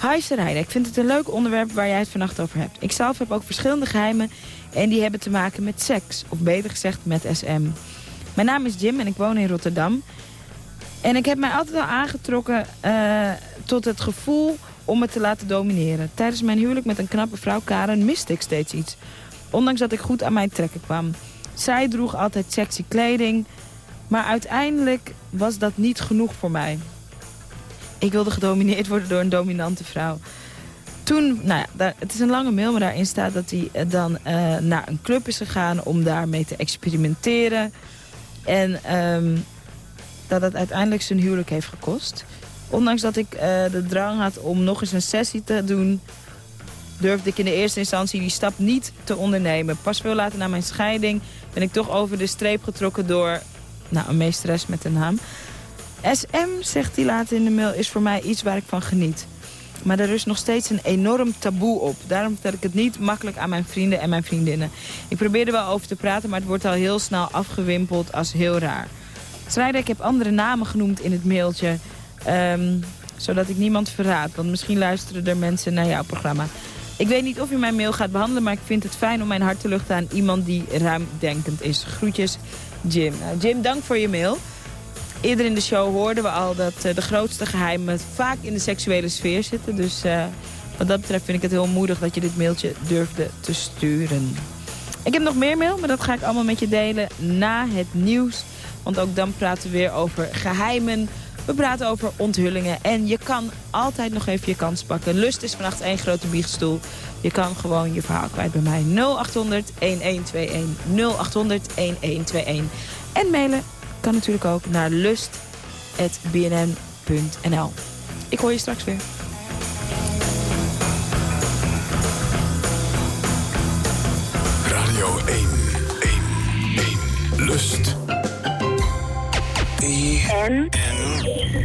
Sarayda, ik vind het een leuk onderwerp waar jij het vannacht over hebt. Ik zelf heb ook verschillende geheimen en die hebben te maken met seks. Of beter gezegd met SM. Mijn naam is Jim en ik woon in Rotterdam. En ik heb mij altijd al aangetrokken eh, tot het gevoel om me te laten domineren. Tijdens mijn huwelijk met een knappe vrouw Karen miste ik steeds iets. Ondanks dat ik goed aan mijn trekken kwam. Zij droeg altijd sexy kleding. Maar uiteindelijk was dat niet genoeg voor mij. Ik wilde gedomineerd worden door een dominante vrouw. Toen, nou ja, daar, het is een lange mail, maar daarin staat dat hij eh, dan eh, naar een club is gegaan om daarmee te experimenteren. En ehm, dat het uiteindelijk zijn huwelijk heeft gekost. Ondanks dat ik eh, de drang had om nog eens een sessie te doen... durfde ik in de eerste instantie die stap niet te ondernemen. Pas veel later na mijn scheiding ben ik toch over de streep getrokken door nou, een meesteres met een naam. SM, zegt hij later in de mail, is voor mij iets waar ik van geniet. Maar er is nog steeds een enorm taboe op. Daarom vertel ik het niet makkelijk aan mijn vrienden en mijn vriendinnen. Ik probeer er wel over te praten, maar het wordt al heel snel afgewimpeld als heel raar. Strijder, ik heb andere namen genoemd in het mailtje. ehm, zodat ik niemand verraad. Want misschien luisteren er mensen naar jouw programma. Ik weet niet of je mijn mail gaat behandelen, maar ik vind het fijn om mijn hart te luchten aan iemand die ruimdenkend is. Groetjes, Jim. Nou, Jim, dank voor je mail. Eerder in de show hoorden we al dat eh, de grootste geheimen vaak in de seksuele sfeer zitten. Dus eh, wat dat betreft vind ik het heel moedig dat je dit mailtje durfde te sturen. Ik heb nog meer mail, maar dat ga ik allemaal met je delen na het nieuws. Want ook dan praten we weer over geheimen. We praten over onthullingen. En je kan altijd nog even je kans pakken. Lust is vannacht één grote biechtstoel. Je kan gewoon je verhaal kwijt bij mij. 0800 1121 0800 1121. En mailen kan natuurlijk ook naar lust.bnn.nl. Ik hoor je straks weer. Radio 1. 1. 1. Lust. En? En.